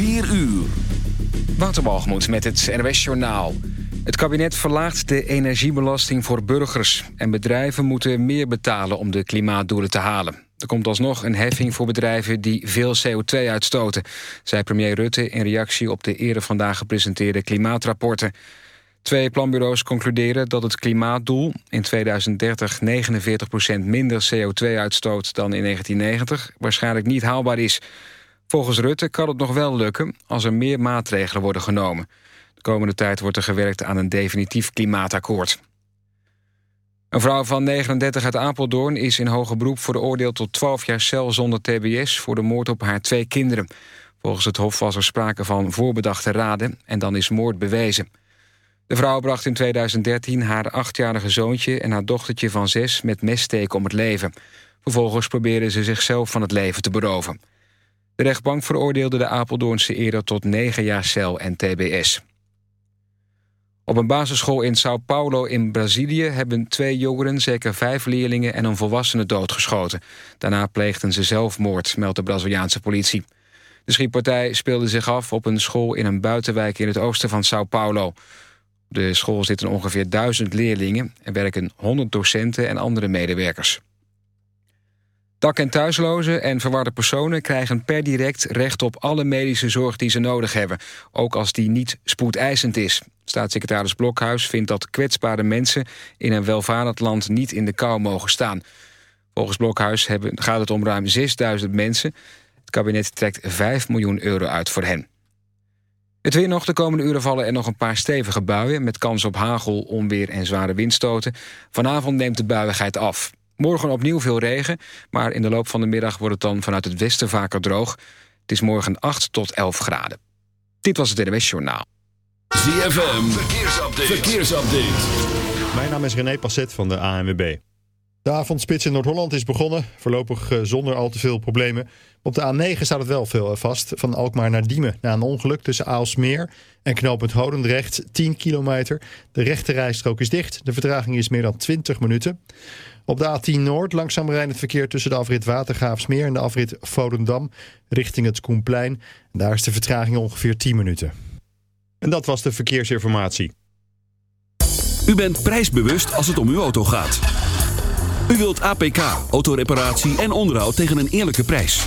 4 uur. Waterbalgemoed met het NWS Journaal. Het kabinet verlaagt de energiebelasting voor burgers... en bedrijven moeten meer betalen om de klimaatdoelen te halen. Er komt alsnog een heffing voor bedrijven die veel CO2 uitstoten... zei premier Rutte in reactie op de eerder vandaag gepresenteerde klimaatrapporten. Twee planbureaus concluderen dat het klimaatdoel in 2030 49% minder CO2 uitstoot dan in 1990 waarschijnlijk niet haalbaar is. Volgens Rutte kan het nog wel lukken als er meer maatregelen worden genomen. De komende tijd wordt er gewerkt aan een definitief klimaatakkoord. Een vrouw van 39 uit Apeldoorn is in hoger beroep veroordeeld tot 12 jaar cel zonder tbs voor de moord op haar twee kinderen. Volgens het Hof was er sprake van voorbedachte raden en dan is moord bewezen. De vrouw bracht in 2013 haar achtjarige zoontje en haar dochtertje van zes met messteken om het leven. Vervolgens probeerde ze zichzelf van het leven te beroven. De rechtbank veroordeelde de Apeldoornse eerder tot negen jaar cel en tbs. Op een basisschool in Sao Paulo in Brazilië hebben twee jongeren zeker vijf leerlingen en een volwassene doodgeschoten. Daarna pleegden ze zelfmoord, meldt de Braziliaanse politie. De schietpartij speelde zich af op een school in een buitenwijk in het oosten van Sao Paulo. Op de school zitten ongeveer duizend leerlingen en werken honderd docenten en andere medewerkers. Dak- en thuislozen en verwarde personen krijgen per direct recht op alle medische zorg die ze nodig hebben, ook als die niet spoedeisend is. Staatssecretaris Blokhuis vindt dat kwetsbare mensen in een welvarend land niet in de kou mogen staan. Volgens Blokhuis gaat het om ruim 6000 mensen. Het kabinet trekt 5 miljoen euro uit voor hen. Het weer nog. De komende uren vallen er nog een paar stevige buien... met kans op hagel, onweer en zware windstoten. Vanavond neemt de buiigheid af. Morgen opnieuw veel regen, maar in de loop van de middag wordt het dan vanuit het westen vaker droog. Het is morgen 8 tot 11 graden. Dit was het NWS Journaal. ZFM, verkeersupdate. verkeersupdate. Mijn naam is René Passet van de ANWB. De avondspits in Noord-Holland is begonnen, voorlopig eh, zonder al te veel problemen. Op de A9 staat het wel veel eh, vast, van Alkmaar naar Diemen... na een ongeluk tussen Aalsmeer en knooppunt Hodendrecht, 10 kilometer. De rechte rijstrook is dicht, de vertraging is meer dan 20 minuten. Op de A10 Noord langzaam rijdend verkeer tussen de afrit Watergraafsmeer... en de afrit Volendam richting het Koenplein. Daar is de vertraging ongeveer 10 minuten. En dat was de verkeersinformatie. U bent prijsbewust als het om uw auto gaat. U wilt APK, autoreparatie en onderhoud tegen een eerlijke prijs.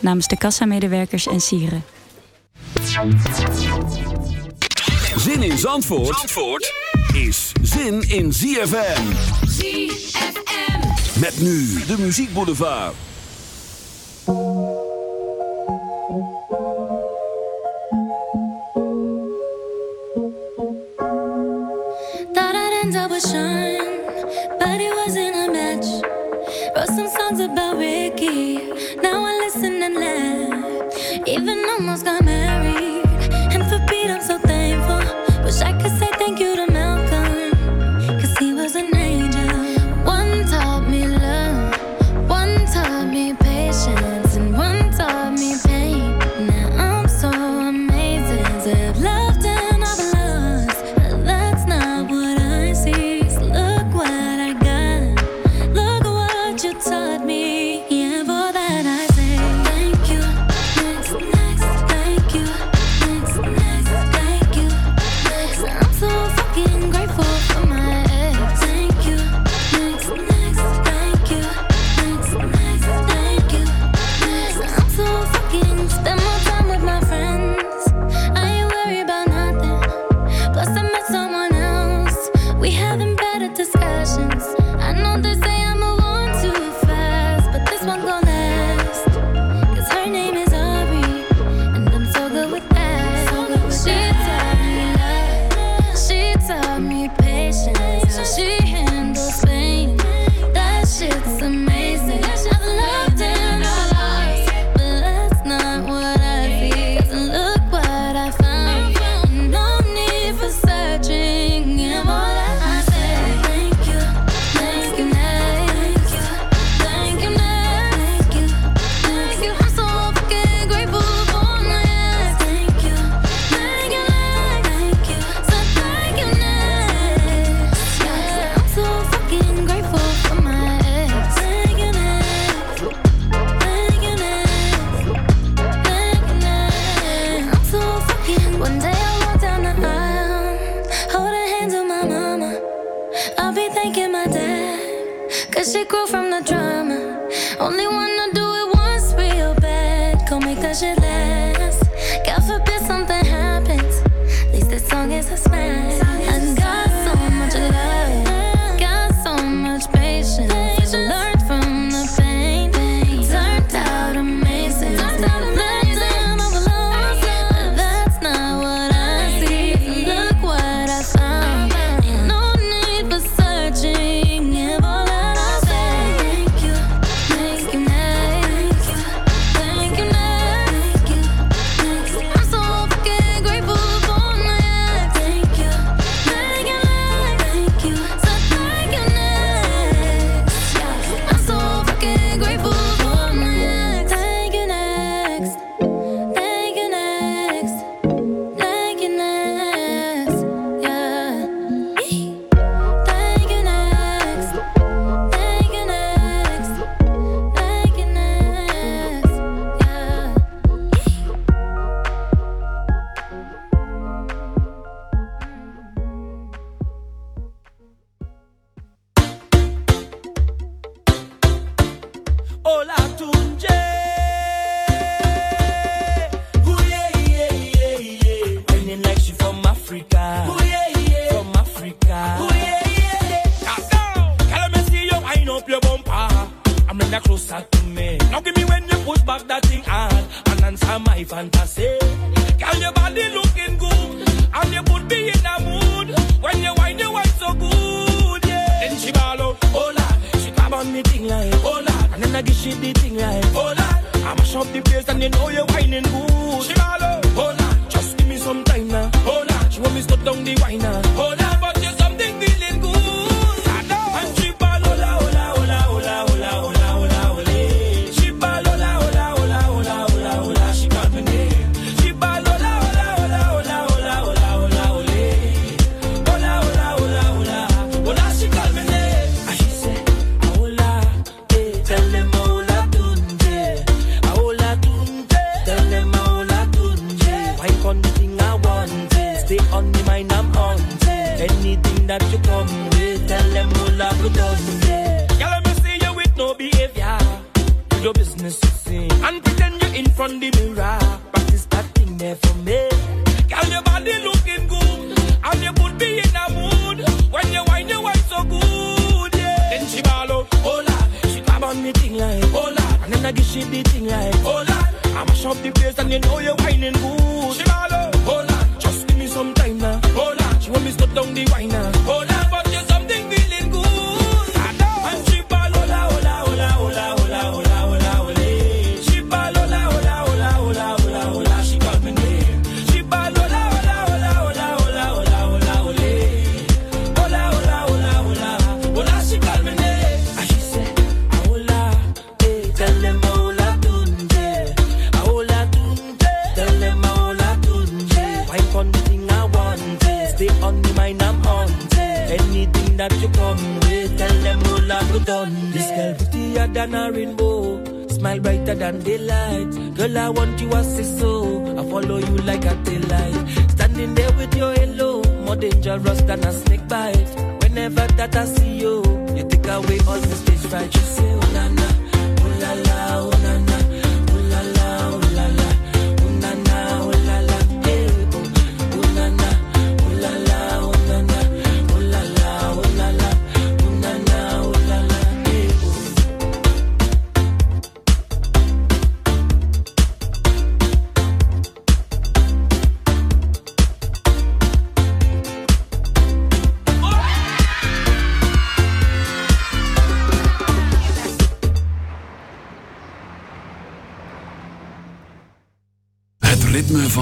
namens de kassamedewerkers en sieren. Zin in Zandvoort, Zandvoort is zin in ZFM. ZFM. Met nu de muziekboulevard. Thought I'd. almost got married. And for Pete, I'm so thankful. Wish I could say thank you to my.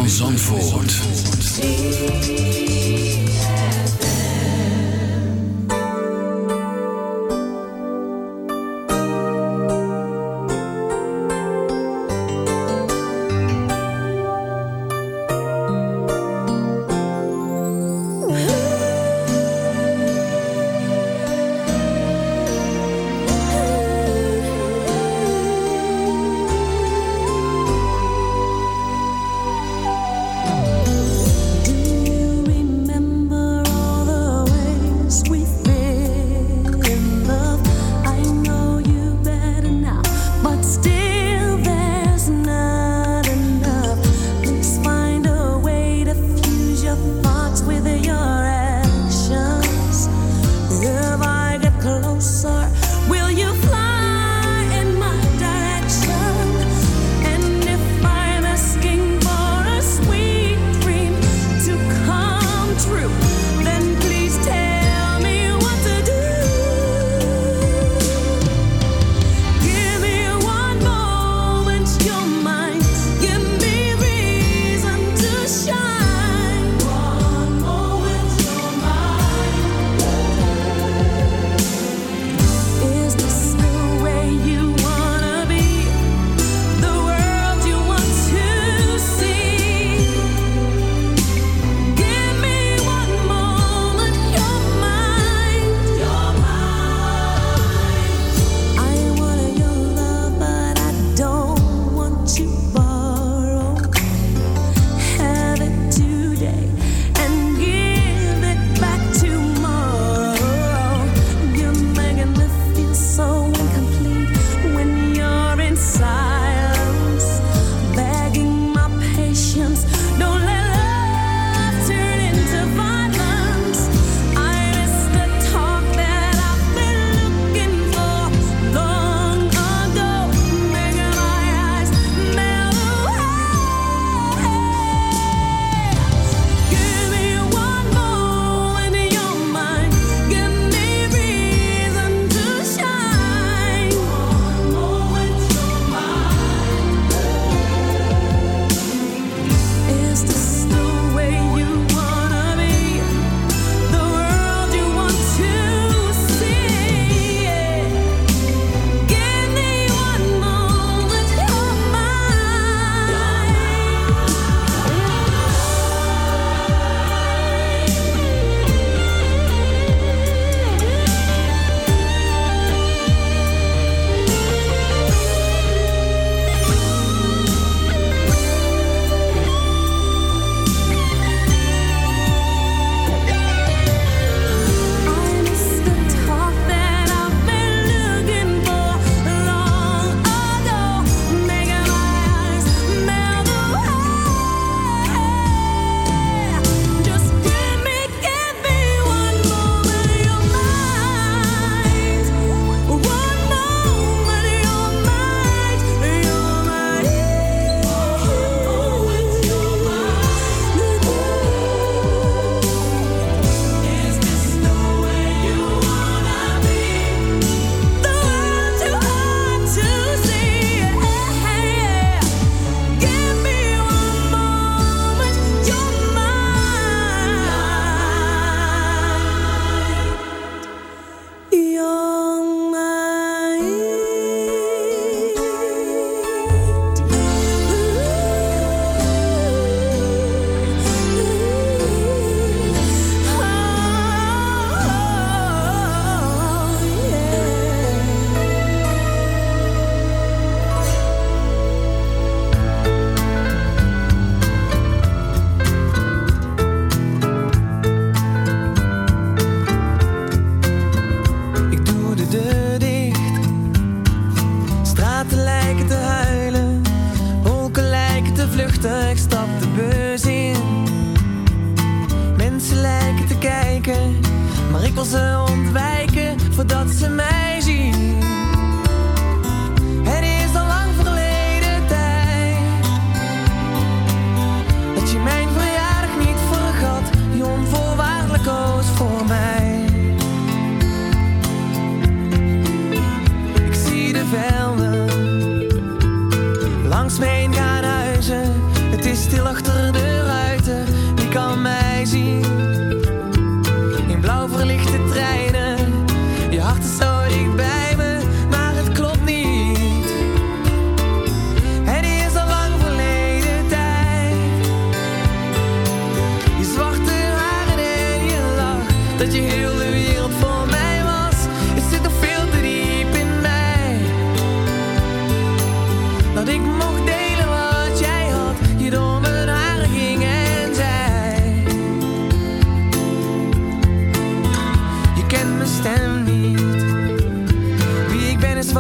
Zandvoort.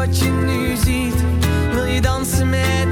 Wat je nu ziet. Wil je dansen met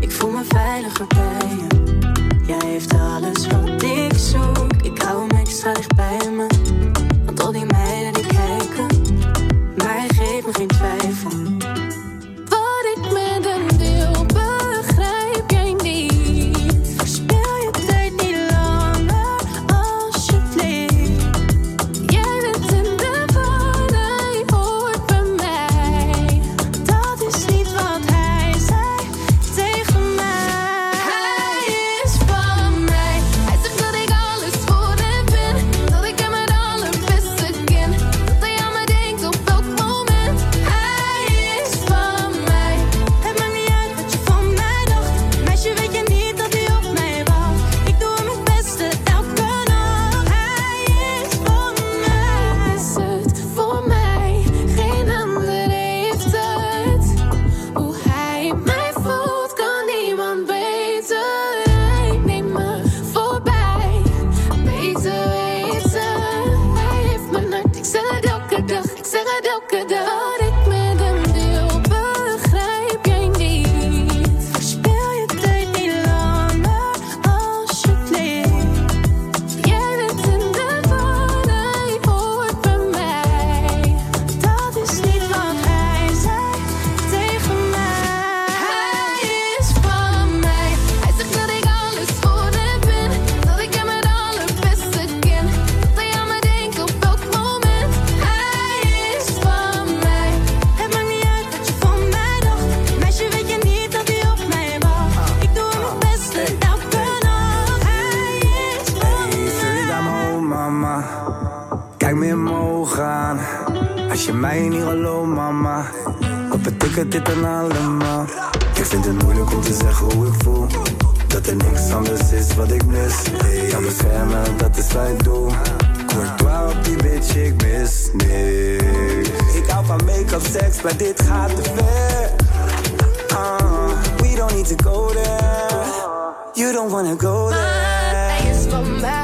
Ik voel me veiliger bij je. Jij heeft alles wat ik zoek. Ik hou hem extra dicht bij me. kijk me omhoog gaan. Als je mij niet gelooft, mama. Wat betekent dit dan allemaal? Ik vind het moeilijk om te zeggen hoe ik voel. Dat er niks anders is wat ik mis. Ik kan beschermen, dat is mijn doel. doe. Courtois op die bitch, ik mis niks. Ik hou van make-up, seks, maar dit gaat te ver. Ah, we don't need to go there. You don't wanna go there.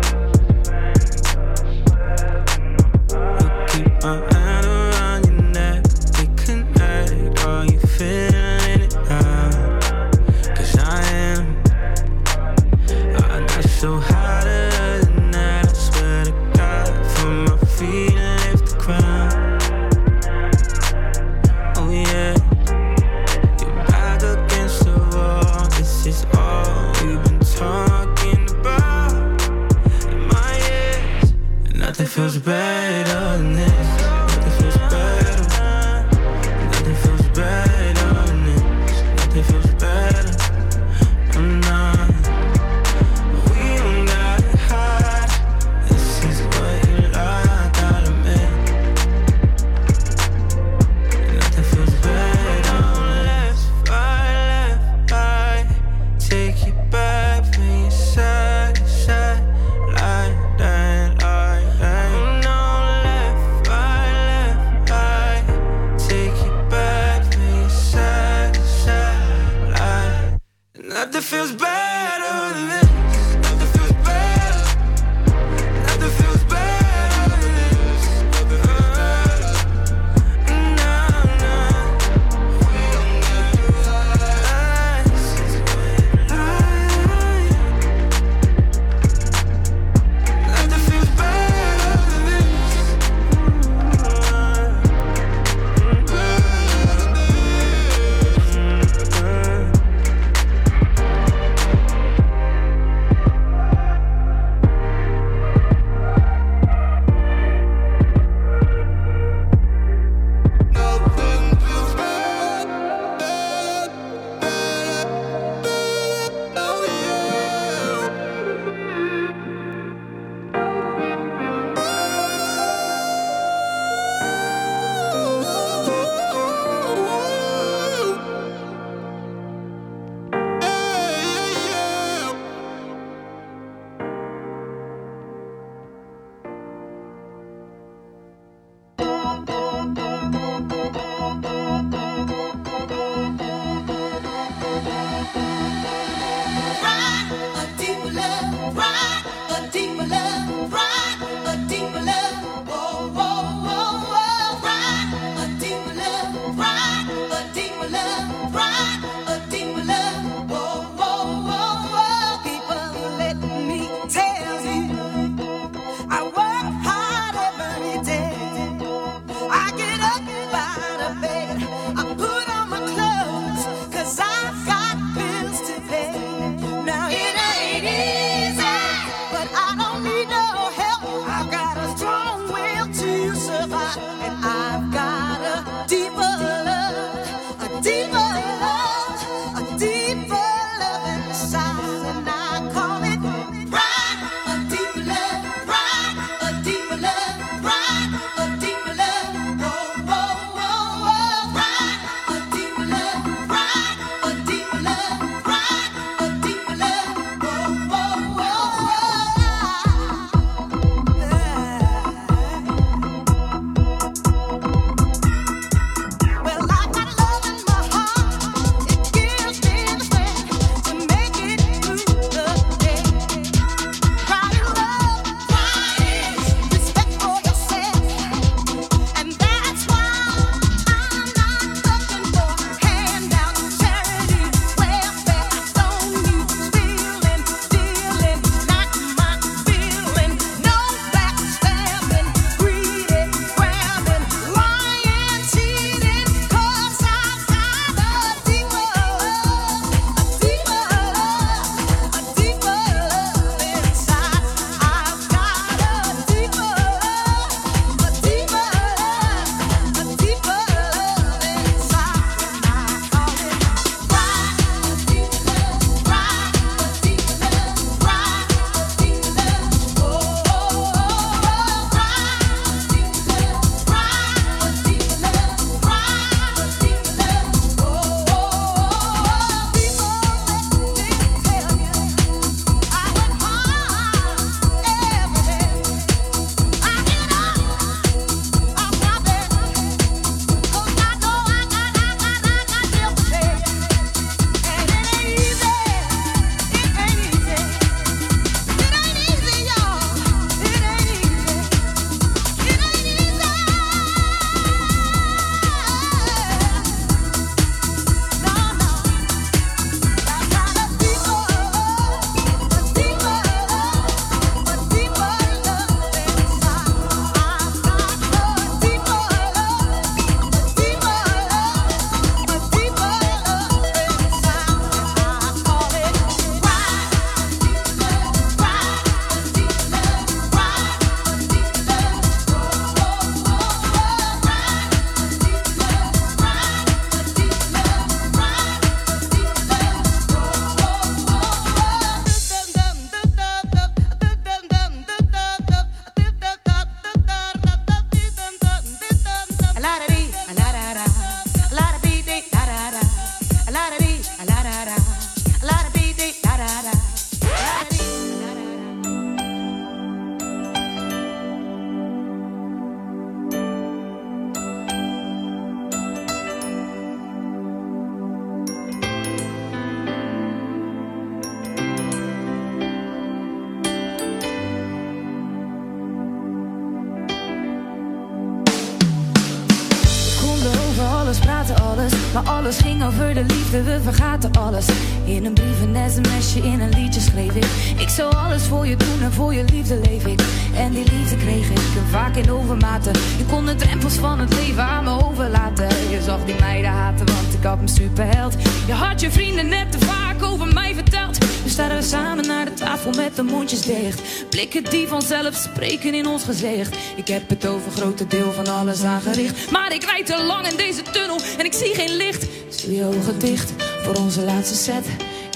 Blikken die vanzelf spreken in ons gezicht. Ik heb het over grote deel van alles aangericht. Maar ik rijd te lang in deze tunnel en ik zie geen licht. Doe je ogen dicht voor onze laatste set.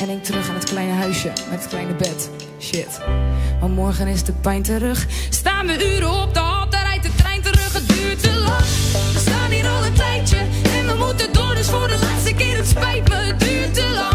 En denk terug aan het kleine huisje met het kleine bed. Shit. Maar morgen is de pijn terug. Staan we uren op de hal, daar rijdt de trein terug. Het duurt te lang. We staan hier al een tijdje. En we moeten door, dus voor de laatste keer. Het spijt me, duurt te lang.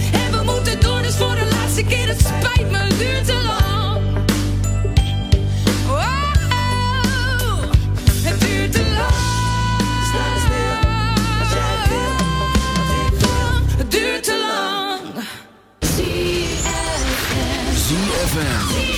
Voor de laatste keer. Het spijt me, duurt te lang. Wow, het duurt te lang. Sta stil, ik wil. Het duurt te lang. ZFM. ZFM.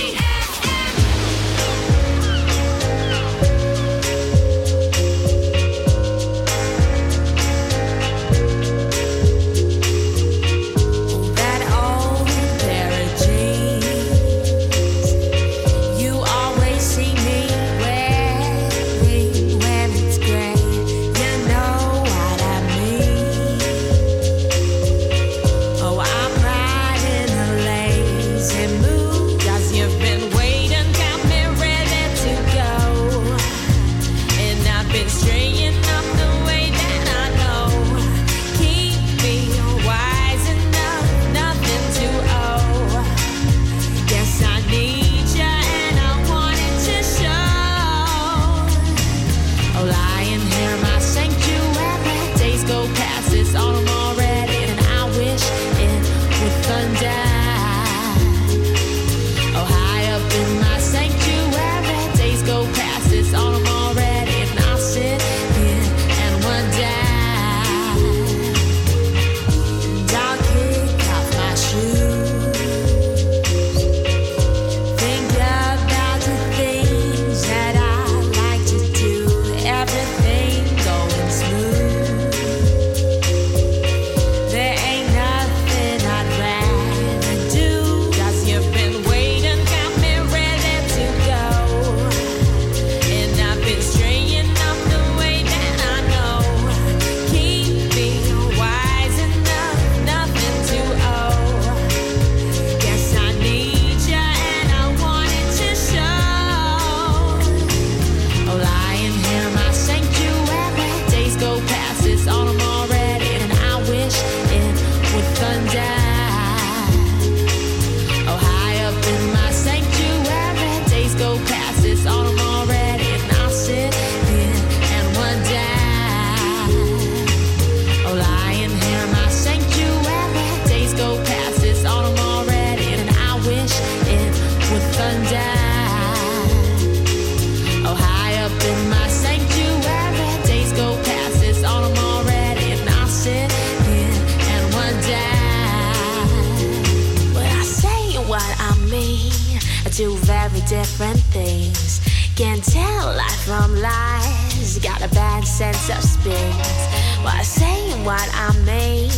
A bad sense of spins. When I say what I mean,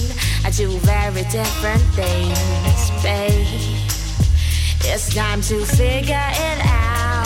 I do very different things, babe. It's time to figure it out.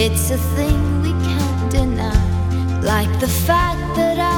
It's a thing we can't deny, like the fact that I.